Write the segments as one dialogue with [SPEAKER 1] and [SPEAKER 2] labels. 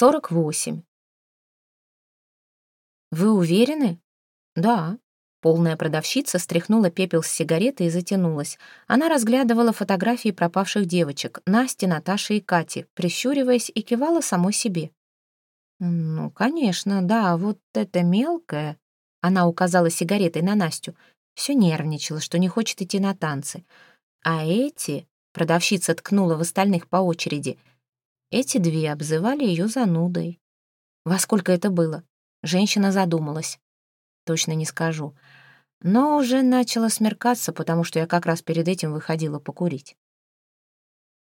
[SPEAKER 1] Сорок восемь. «Вы уверены?» «Да». Полная продавщица стряхнула пепел с сигареты и затянулась. Она разглядывала фотографии пропавших девочек, Насти, Наташи и Кати, прищуриваясь и кивала самой себе. «Ну, конечно, да, вот это мелкое...» Она указала сигаретой на Настю. Все нервничала, что не хочет идти на танцы. А эти... Продавщица ткнула в остальных по очереди. Эти две обзывали ее занудой. Во сколько это было? Женщина задумалась. Точно не скажу. Но уже начало смеркаться, потому что я как раз перед этим выходила покурить.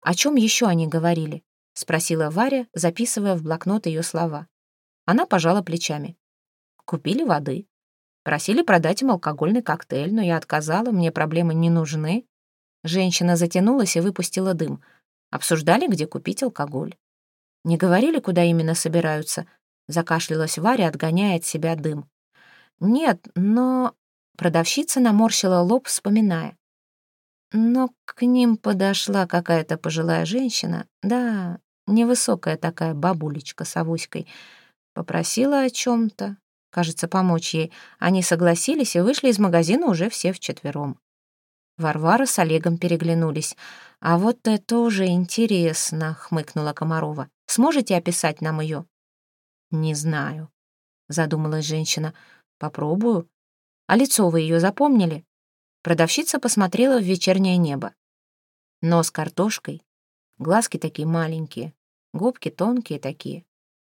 [SPEAKER 1] «О чем еще они говорили?» — спросила Варя, записывая в блокнот ее слова. Она пожала плечами. «Купили воды. Просили продать им алкогольный коктейль, но я отказала, мне проблемы не нужны. Женщина затянулась и выпустила дым. Обсуждали, где купить алкоголь. Не говорили, куда именно собираются. Закашлялась Варя, отгоняя от себя дым. «Нет, но...» Продавщица наморщила лоб, вспоминая. Но к ним подошла какая-то пожилая женщина, да, невысокая такая бабулечка с авоськой, попросила о чем-то, кажется, помочь ей. Они согласились и вышли из магазина уже все вчетвером. Варвара с Олегом переглянулись. «А вот это уже интересно», — хмыкнула Комарова. «Сможете описать нам ее?» «Не знаю», — задумалась женщина. «Попробую. А лицо вы ее запомнили?» Продавщица посмотрела в вечернее небо. Нос картошкой, глазки такие маленькие, губки тонкие такие.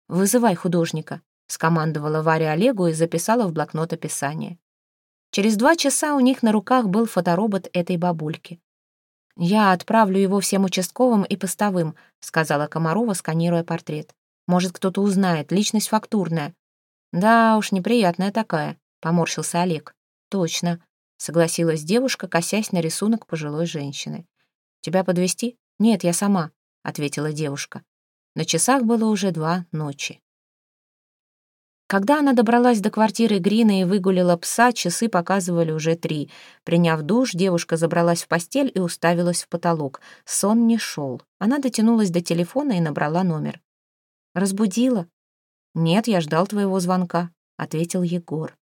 [SPEAKER 1] «Вызывай художника», — скомандовала Варя Олегу и записала в блокнот описание. Через два часа у них на руках был фоторобот этой бабульки. «Я отправлю его всем участковым и постовым», — сказала Комарова, сканируя портрет. «Может, кто-то узнает, личность фактурная». «Да уж, неприятная такая», — поморщился Олег. «Точно», — согласилась девушка, косясь на рисунок пожилой женщины. «Тебя подвести? «Нет, я сама», — ответила девушка. На часах было уже два ночи. Когда она добралась до квартиры Грина и выгулила пса, часы показывали уже три. Приняв душ, девушка забралась в постель и уставилась в потолок. Сон не шел. Она дотянулась до телефона и набрала номер. «Разбудила?» «Нет, я ждал твоего звонка», — ответил Егор.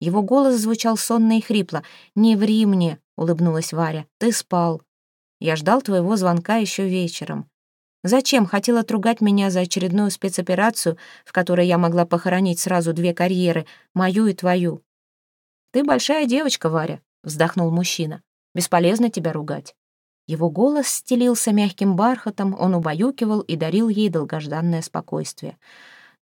[SPEAKER 1] Его голос звучал сонно и хрипло. «Не ври мне», — улыбнулась Варя. «Ты спал. Я ждал твоего звонка еще вечером. Зачем хотел отругать меня за очередную спецоперацию, в которой я могла похоронить сразу две карьеры, мою и твою? Ты большая девочка, Варя, вздохнул мужчина. Бесполезно тебя ругать. Его голос стелился мягким бархатом, он убаюкивал и дарил ей долгожданное спокойствие.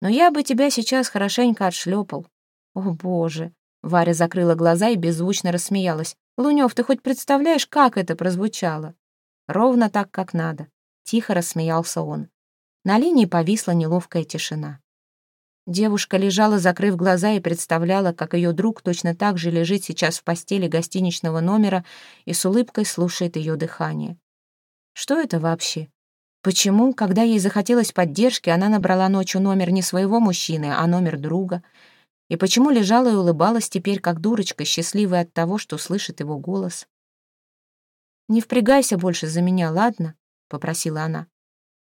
[SPEAKER 1] Но я бы тебя сейчас хорошенько отшлепал. О, боже! Варя закрыла глаза и беззвучно рассмеялась. Лунёв, ты хоть представляешь, как это прозвучало? Ровно так, как надо. Тихо рассмеялся он. На линии повисла неловкая тишина. Девушка лежала, закрыв глаза, и представляла, как ее друг точно так же лежит сейчас в постели гостиничного номера и с улыбкой слушает ее дыхание. Что это вообще? Почему, когда ей захотелось поддержки, она набрала ночью номер не своего мужчины, а номер друга? И почему лежала и улыбалась теперь, как дурочка, счастливая от того, что слышит его голос? «Не впрягайся больше за меня, ладно?» Попросила она.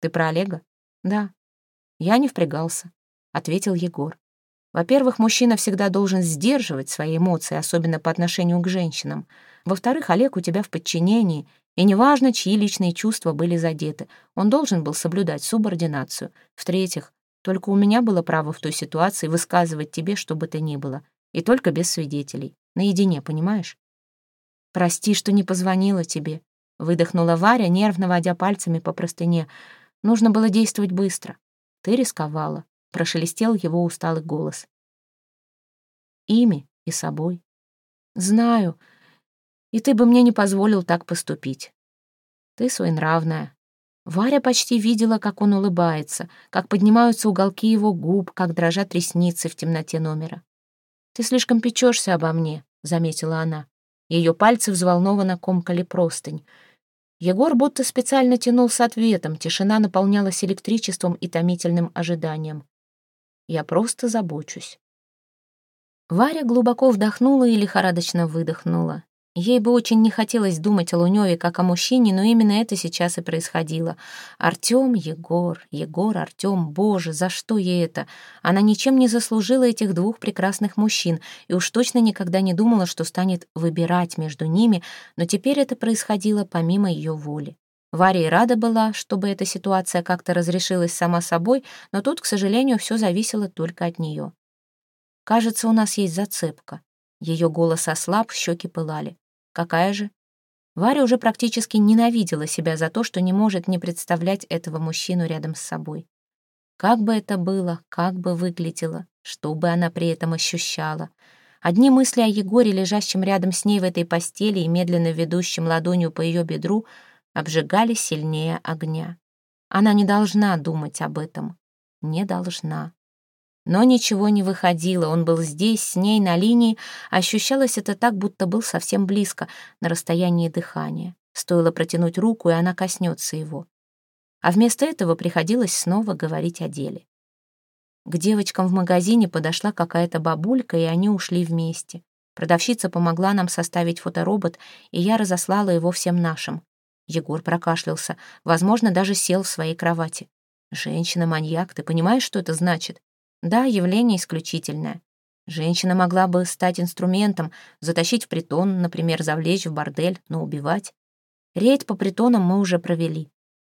[SPEAKER 1] «Ты про Олега?» «Да». «Я не впрягался», — ответил Егор. «Во-первых, мужчина всегда должен сдерживать свои эмоции, особенно по отношению к женщинам. Во-вторых, Олег у тебя в подчинении, и неважно, чьи личные чувства были задеты, он должен был соблюдать субординацию. В-третьих, только у меня было право в той ситуации высказывать тебе, что бы то ни было, и только без свидетелей, наедине, понимаешь? Прости, что не позвонила тебе, Выдохнула Варя, нервно водя пальцами по простыне. Нужно было действовать быстро. Ты рисковала. Прошелестел его усталый голос. Ими и собой. Знаю. И ты бы мне не позволил так поступить. Ты своенравная. Варя почти видела, как он улыбается, как поднимаются уголки его губ, как дрожат ресницы в темноте номера. «Ты слишком печешься обо мне», — заметила она. Ее пальцы взволнованно комкали простынь. Егор будто специально тянул с ответом, тишина наполнялась электричеством и томительным ожиданием. «Я просто забочусь». Варя глубоко вдохнула и лихорадочно выдохнула. Ей бы очень не хотелось думать о Лунёве как о мужчине, но именно это сейчас и происходило. Артём, Егор, Егор, Артём, боже, за что ей это? Она ничем не заслужила этих двух прекрасных мужчин и уж точно никогда не думала, что станет выбирать между ними, но теперь это происходило помимо её воли. Варя и рада была, чтобы эта ситуация как-то разрешилась сама собой, но тут, к сожалению, всё зависело только от неё. «Кажется, у нас есть зацепка». Её голос ослаб, щеки пылали. Какая же? Варя уже практически ненавидела себя за то, что не может не представлять этого мужчину рядом с собой. Как бы это было, как бы выглядело, что бы она при этом ощущала. Одни мысли о Егоре, лежащем рядом с ней в этой постели и медленно ведущем ладонью по ее бедру, обжигали сильнее огня. Она не должна думать об этом. Не должна. Но ничего не выходило, он был здесь, с ней, на линии. Ощущалось это так, будто был совсем близко, на расстоянии дыхания. Стоило протянуть руку, и она коснется его. А вместо этого приходилось снова говорить о деле. К девочкам в магазине подошла какая-то бабулька, и они ушли вместе. Продавщица помогла нам составить фоторобот, и я разослала его всем нашим. Егор прокашлялся, возможно, даже сел в своей кровати. «Женщина-маньяк, ты понимаешь, что это значит? Да, явление исключительное. Женщина могла бы стать инструментом, затащить в притон, например, завлечь в бордель, но убивать. Рейд по притонам мы уже провели.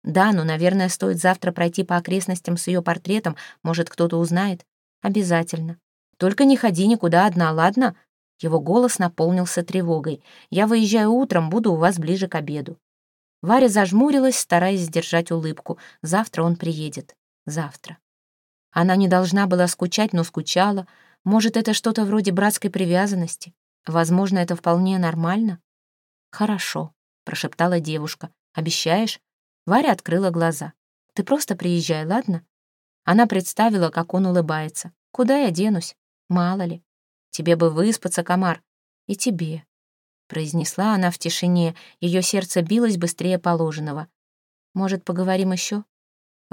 [SPEAKER 1] Да, но, наверное, стоит завтра пройти по окрестностям с ее портретом, может, кто-то узнает. Обязательно. Только не ходи никуда одна, ладно? Его голос наполнился тревогой. Я выезжаю утром, буду у вас ближе к обеду. Варя зажмурилась, стараясь сдержать улыбку. Завтра он приедет. Завтра. Она не должна была скучать, но скучала. Может, это что-то вроде братской привязанности? Возможно, это вполне нормально? «Хорошо», — прошептала девушка. «Обещаешь?» Варя открыла глаза. «Ты просто приезжай, ладно?» Она представила, как он улыбается. «Куда я денусь? Мало ли. Тебе бы выспаться, комар. И тебе», — произнесла она в тишине. Ее сердце билось быстрее положенного. «Может, поговорим еще?»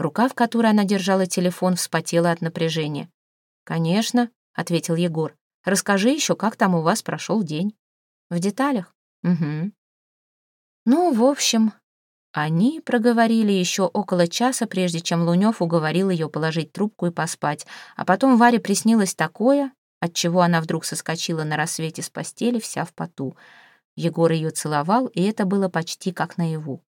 [SPEAKER 1] Рука, в которой она держала телефон, вспотела от напряжения. «Конечно», — ответил Егор. «Расскажи еще, как там у вас прошел день». «В деталях?» «Угу». «Ну, в общем...» Они проговорили еще около часа, прежде чем Лунев уговорил ее положить трубку и поспать, а потом Варе приснилось такое, от чего она вдруг соскочила на рассвете с постели, вся в поту. Егор ее целовал, и это было почти как наяву.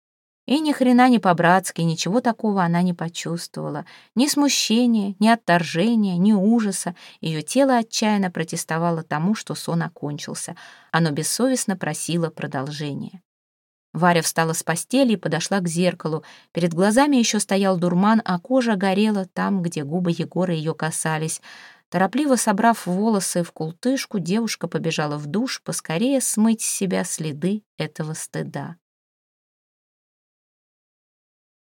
[SPEAKER 1] И ни хрена не по-братски, ничего такого она не почувствовала. Ни смущения, ни отторжения, ни ужаса. Ее тело отчаянно протестовало тому, что сон окончился. Оно бессовестно просило продолжения. Варя встала с постели и подошла к зеркалу. Перед глазами еще стоял дурман, а кожа горела там, где губы Егора ее касались. Торопливо собрав волосы в култышку, девушка побежала в душ, поскорее смыть с себя следы этого стыда.